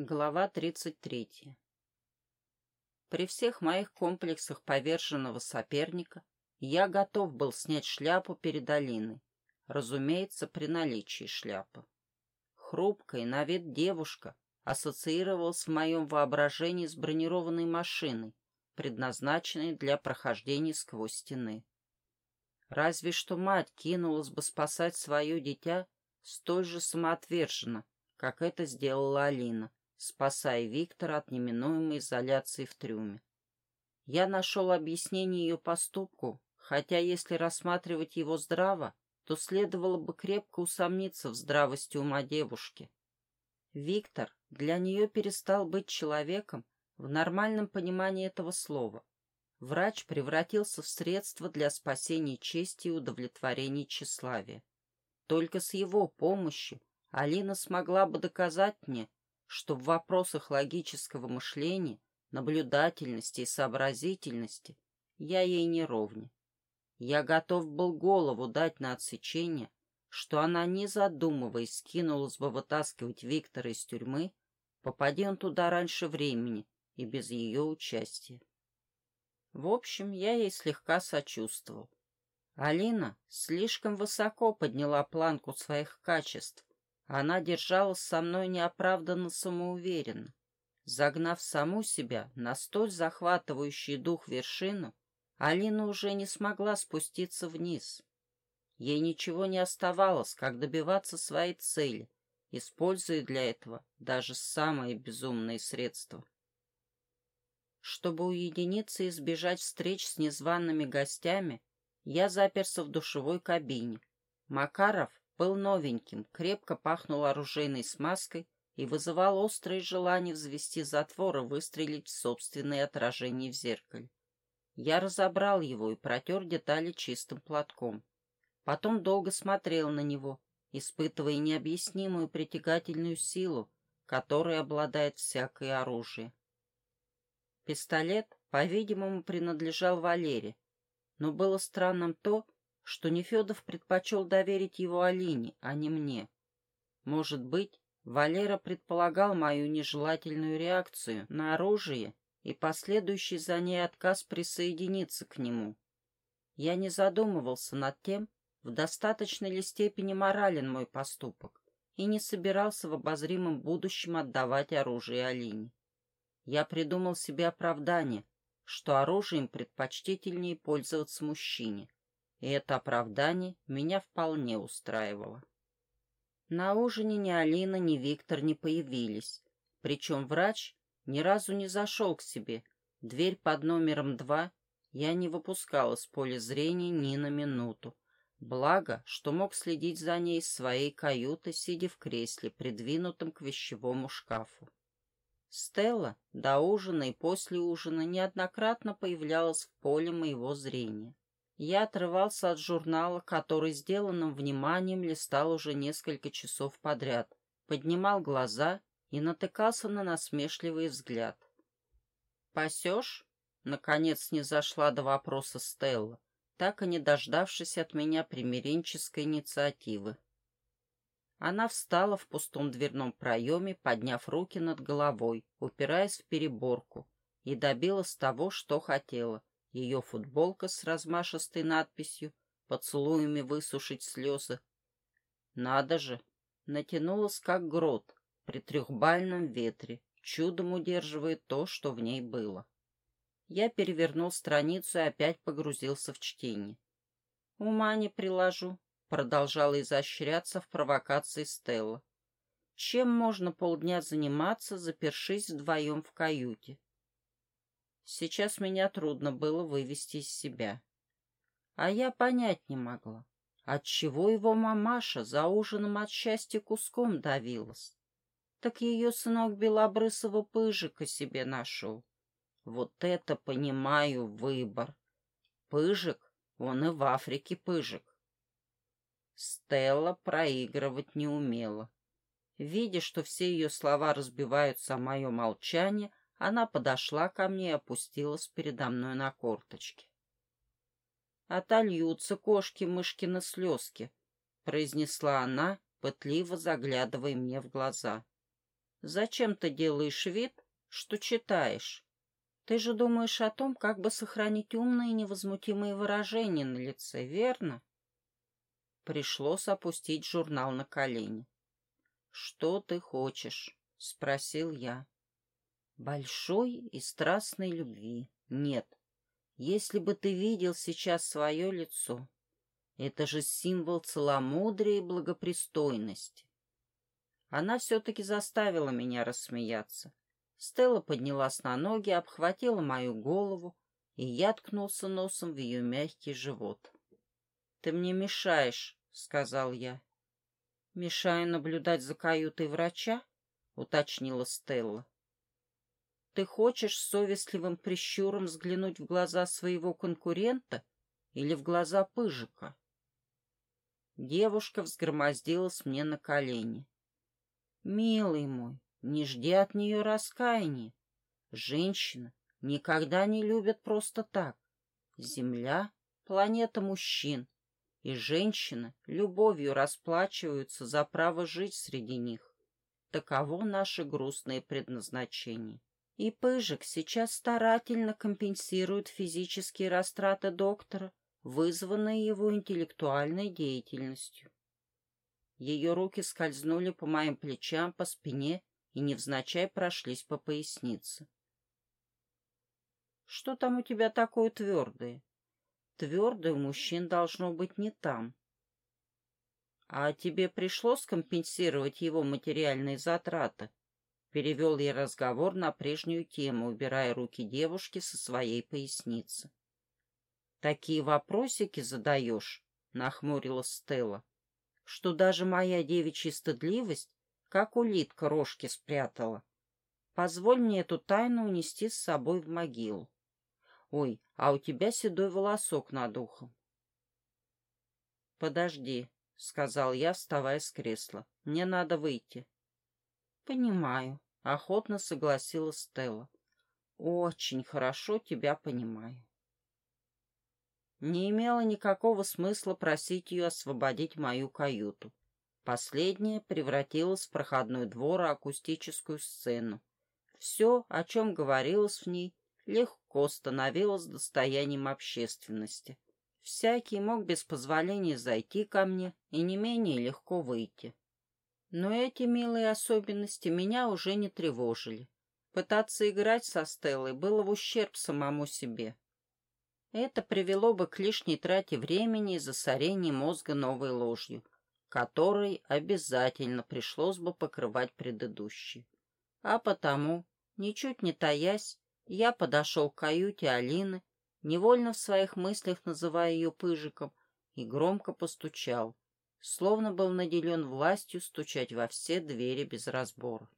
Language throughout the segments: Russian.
Глава 33. При всех моих комплексах поверженного соперника я готов был снять шляпу перед Алиной, разумеется, при наличии шляпы. Хрупкая на вид девушка ассоциировалась в моем воображении с бронированной машиной, предназначенной для прохождения сквозь стены. Разве что мать кинулась бы спасать свое дитя столь же самоотверженно, как это сделала Алина, спасая Виктора от неминуемой изоляции в трюме. Я нашел объяснение ее поступку, хотя если рассматривать его здраво, то следовало бы крепко усомниться в здравости ума девушки. Виктор для нее перестал быть человеком в нормальном понимании этого слова. Врач превратился в средство для спасения чести и удовлетворения тщеславия. Только с его помощью Алина смогла бы доказать мне, что в вопросах логического мышления, наблюдательности и сообразительности я ей не ровня. Я готов был голову дать на отсечение, что она, не задумываясь, скинулась бы вытаскивать Виктора из тюрьмы, попади он туда раньше времени и без ее участия. В общем, я ей слегка сочувствовал. Алина слишком высоко подняла планку своих качеств, она держалась со мной неоправданно самоуверенно. Загнав саму себя на столь захватывающий дух вершину, Алина уже не смогла спуститься вниз. Ей ничего не оставалось, как добиваться своей цели, используя для этого даже самые безумные средства. Чтобы уединиться и избежать встреч с незваными гостями, я заперся в душевой кабине. Макаров был новеньким, крепко пахнул оружейной смазкой и вызывал острое желание взвести затвор и выстрелить в собственное отражение в зеркале. Я разобрал его и протер детали чистым платком. Потом долго смотрел на него, испытывая необъяснимую притягательную силу, которой обладает всякое оружие. Пистолет, по-видимому, принадлежал Валере, но было странным то, что Нефедов предпочел доверить его Алине, а не мне. Может быть, Валера предполагал мою нежелательную реакцию на оружие и последующий за ней отказ присоединиться к нему. Я не задумывался над тем, в достаточной ли степени морален мой поступок, и не собирался в обозримом будущем отдавать оружие Алине. Я придумал себе оправдание, что оружием предпочтительнее пользоваться мужчине, и это оправдание меня вполне устраивало. На ужине ни Алина, ни Виктор не появились, причем врач ни разу не зашел к себе. Дверь под номером два я не выпускал из поля зрения ни на минуту. Благо, что мог следить за ней из своей каюты, сидя в кресле, придвинутом к вещевому шкафу. Стелла до ужина и после ужина неоднократно появлялась в поле моего зрения. Я отрывался от журнала, который сделанным вниманием листал уже несколько часов подряд, поднимал глаза и натыкался на насмешливый взгляд. «Пасешь?» — наконец не зашла до вопроса Стелла, так и не дождавшись от меня примиренческой инициативы. Она встала в пустом дверном проеме, подняв руки над головой, упираясь в переборку, и добилась того, что хотела ее футболка с размашистой надписью «Поцелуями высушить слезы». Надо же, натянулась как грот при трехбальном ветре, чудом удерживая то, что в ней было. Я перевернул страницу и опять погрузился в чтение. «Ума не приложу», — продолжала изощряться в провокации Стелла. «Чем можно полдня заниматься, запершись вдвоем в каюте? Сейчас меня трудно было вывести из себя. А я понять не могла, отчего его мамаша за ужином от счастья куском давилась. Так ее сынок Белобрысова пыжика себе нашел. Вот это, понимаю, выбор. Пыжик, он и в Африке пыжик. Стелла проигрывать не умела. Видя, что все ее слова разбиваются о мое молчание, она подошла ко мне и опустилась передо мной на корточки. «Отольются кошки-мышкины слезки», — произнесла она, пытливо заглядывая мне в глаза. Зачем ты делаешь вид, что читаешь? Ты же думаешь о том, как бы сохранить умные невозмутимые выражения на лице, верно? Пришлось опустить журнал на колени. «Что ты хочешь?» — спросил я. «Большой и страстной любви нет. Если бы ты видел сейчас свое лицо, это же символ целомудрия и благопристойности. Она все-таки заставила меня рассмеяться. Стелла поднялась на ноги, обхватила мою голову, и я ткнулся носом в ее мягкий живот. — Ты мне мешаешь, — сказал я. — Мешаю наблюдать за каютой врача? — уточнила Стелла. Ты хочешь совестливым прищуром взглянуть в глаза своего конкурента или в глаза Пыжика? Девушка взгромоздилась мне на колени. Милый мой, не жди от нее раскаяния. Женщина никогда не любят просто так. Земля — планета мужчин, и женщины любовью расплачиваются за право жить среди них. Таково наше грустное предназначение. И Пыжик сейчас старательно компенсирует физические растраты доктора, вызванные его интеллектуальной деятельностью. Ее руки скользнули по моим плечам, по спине и невзначай прошлись по пояснице. «Что там у тебя такое твердое?» «Твердое у мужчин должно быть не там». «А тебе пришлось компенсировать его материальные затраты?» Перевел я разговор на прежнюю тему, убирая руки девушки со своей поясницы. «Такие вопросики задаешь?» — нахмурила Стелла. «Что даже моя девичья стыдливость, как улитка, рожки спрятала. Позволь мне эту тайну унести с собой в могилу. Ой, а у тебя седой волосок над ухом». «Подожди», — сказал я, вставая с кресла. «Мне надо выйти». «Понимаю», — охотно согласилась Стелла. «Очень хорошо тебя понимаю». Не имело никакого смысла просить ее освободить мою каюту. Последняя превратилась в проходной двор и акустическую сцену. Все, о чем говорилось в ней, легко становилось достоянием общественности. Всякий мог без позволения зайти ко мне и не менее легко выйти. Но эти милые особенности меня уже не тревожили. Пытаться играть со Стеллой было в ущерб самому себе. Это привело бы к лишней трате времени и засорению мозга новой ложью, которой обязательно пришлось бы покрывать предыдущие. А потому, ничуть не таясь, я подошел к каюте Алины, невольно в своих мыслях называя ее Пыжиком, и громко постучал — словно был наделен властью стучать во все двери без разбора.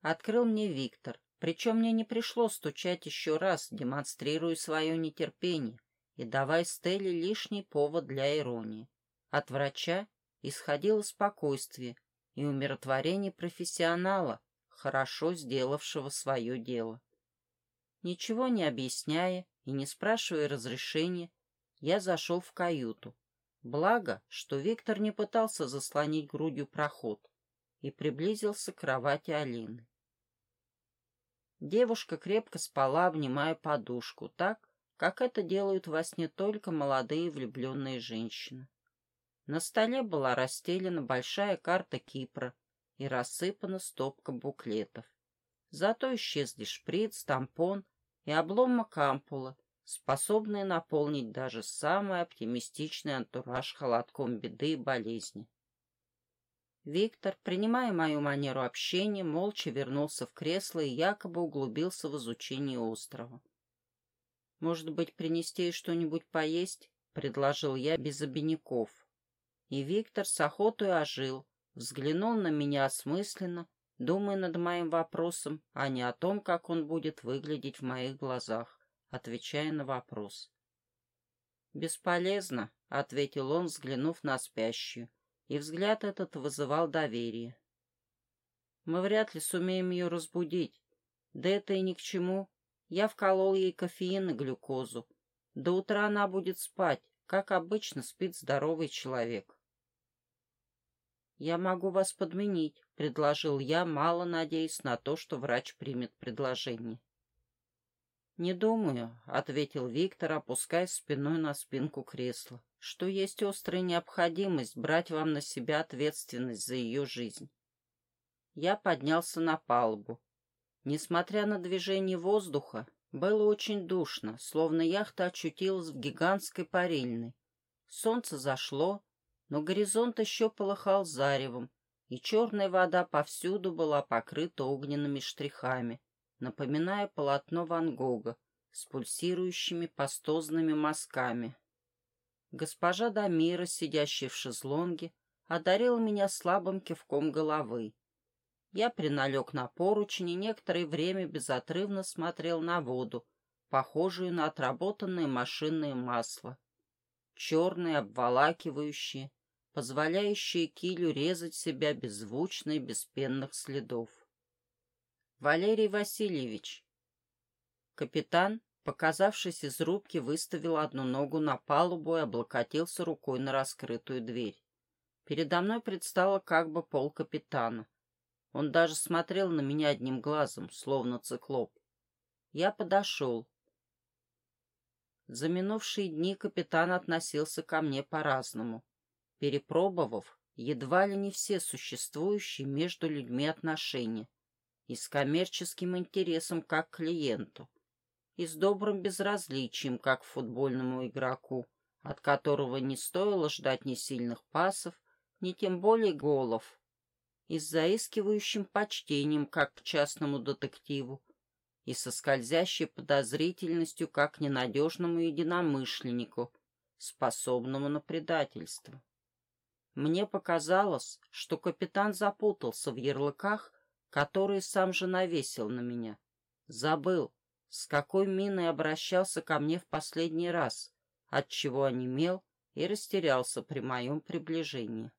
Открыл мне Виктор, причем мне не пришлось стучать еще раз, демонстрируя свое нетерпение и давая Стелле лишний повод для иронии. От врача исходило спокойствие и умиротворение профессионала, хорошо сделавшего свое дело. Ничего не объясняя и не спрашивая разрешения, я зашел в каюту, Благо, что Виктор не пытался заслонить грудью проход и приблизился к кровати Алины. Девушка крепко спала, обнимая подушку, так, как это делают во сне только молодые влюбленные женщины. На столе была расстелена большая карта Кипра и рассыпана стопка буклетов. Зато исчезли шприц, тампон и обломок ампула, способные наполнить даже самый оптимистичный антураж холодком беды и болезни. Виктор, принимая мою манеру общения, молча вернулся в кресло и якобы углубился в изучение острова. «Может быть, принести что-нибудь поесть?» — предложил я без обиняков. И Виктор с охотой ожил, взглянул на меня осмысленно, думая над моим вопросом, а не о том, как он будет выглядеть в моих глазах отвечая на вопрос. «Бесполезно», — ответил он, взглянув на спящую, и взгляд этот вызывал доверие. «Мы вряд ли сумеем ее разбудить. Да это и ни к чему. Я вколол ей кофеин и глюкозу. До утра она будет спать, как обычно спит здоровый человек». «Я могу вас подменить», —— предложил я, мало надеясь на то, что врач примет предложение. «Не думаю», — ответил Виктор, опускаясь спиной на спинку кресла, «что есть острая необходимость брать вам на себя ответственность за ее жизнь». Я поднялся на палубу. Несмотря на движение воздуха, было очень душно, словно яхта очутилась в гигантской парильной. Солнце зашло, но горизонт еще полыхал заревом, и черная вода повсюду была покрыта огненными штрихами, напоминая полотно Ван Гога с пульсирующими пастозными мазками. Госпожа Дамира, сидящая в шезлонге, одарила меня слабым кивком головы. Я приналег на поручень и некоторое время безотрывно смотрел на воду, похожую на отработанное машинное масло. Черные, обволакивающие, позволяющие килю резать себя беззвучно и без пенных следов. Валерий Васильевич. Капитан, показавшись из рубки, выставил одну ногу на палубу и облокотился рукой на раскрытую дверь. Передо мной предстало как бы пол капитана. Он даже смотрел на меня одним глазом, словно циклоп. Я подошел. За минувшие дни капитан относился ко мне по-разному, перепробовав едва ли не все существующие между людьми отношения, и с коммерческим интересом как клиенту, и с добрым безразличием как футбольному игроку, от которого не стоило ждать ни сильных пасов, ни тем более голов, и с заискивающим почтением как к частному детективу, и со скользящей подозрительностью как к ненадежному единомышленнику, способному на предательство. Мне показалось, что капитан запутался в ярлыках который сам же навесил на меня. Забыл, с какой миной обращался ко мне в последний раз, отчего онемел и растерялся при моем приближении.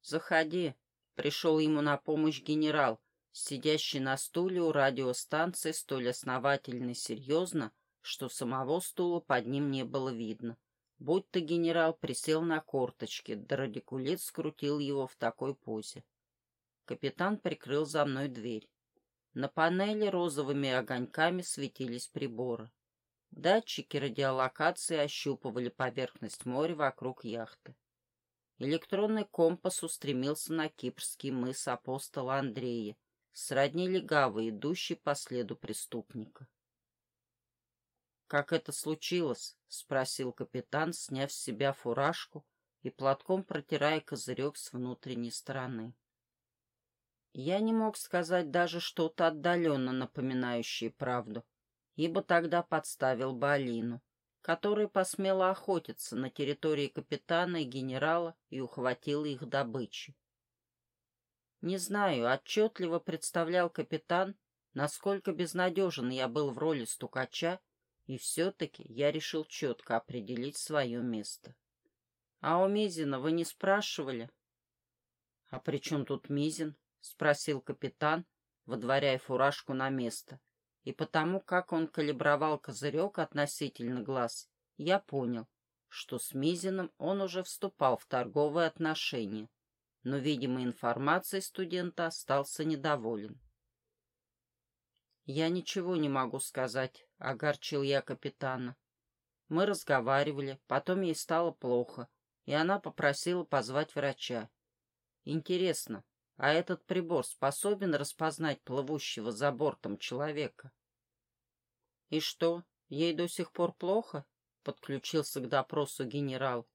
«Заходи», — пришел ему на помощь генерал, сидящий на стуле у радиостанции столь основательно и серьезно, что самого стула под ним не было видно. Будь-то генерал присел на корточки, да радикулит скрутил его в такой позе. Капитан прикрыл за мной дверь. На панели розовыми огоньками светились приборы. Датчики радиолокации ощупывали поверхность моря вокруг яхты. Электронный компас устремился на кипрский мыс апостола Андрея, сродни легавый, идущий по следу преступника. «Как это случилось?» — спросил капитан, сняв с себя фуражку и платком протирая козырек с внутренней стороны. Я не мог сказать даже что-то отдаленно напоминающее правду, ибо тогда подставил бы Алину, которая посмела охотиться на территории капитана и генерала и ухватила их добычу. Не знаю, отчетливо представлял капитан, насколько безнадежен я был в роли стукача, и все-таки я решил четко определить свое место. — А у Мизина вы не спрашивали? — А при чем тут Мизин? — спросил капитан, водворяя фуражку на место. И потому, как он калибровал козырек относительно глаз, я понял, что с Мизиным он уже вступал в торговые отношения, но, видимо, информацией студента остался недоволен. «Я ничего не могу сказать», — огорчил я капитана. Мы разговаривали, потом ей стало плохо, и она попросила позвать врача. Интересно, а этот прибор способен распознать плывущего за бортом человека. — И что, ей до сих пор плохо? — подключился к допросу генерал.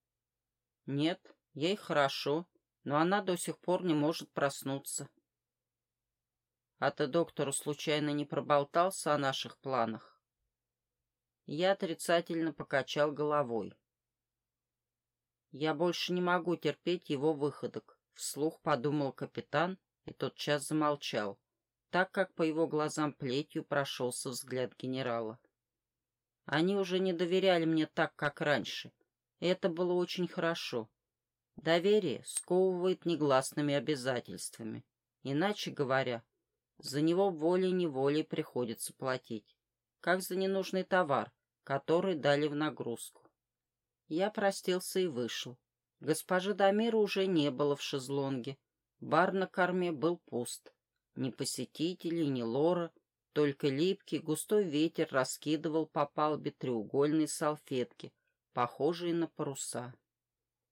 — Нет, ей хорошо, но она до сих пор не может проснуться. — А ты доктору случайно не проболтался о наших планах? Я отрицательно покачал головой. Я больше не могу терпеть его выходок. Вслух подумал капитан и тотчас замолчал, так как по его глазам плетью прошелся взгляд генерала. Они уже не доверяли мне так, как раньше, и это было очень хорошо. Доверие сковывает негласными обязательствами. Иначе говоря, за него волей-неволей приходится платить, как за ненужный товар, который дали в нагрузку. Я простился и вышел. Госпожи Дамира уже не было в шезлонге. Бар на корме был пуст. Ни посетителей, ни лора, только липкий густой ветер раскидывал по палубе треугольные салфетки, похожие на паруса.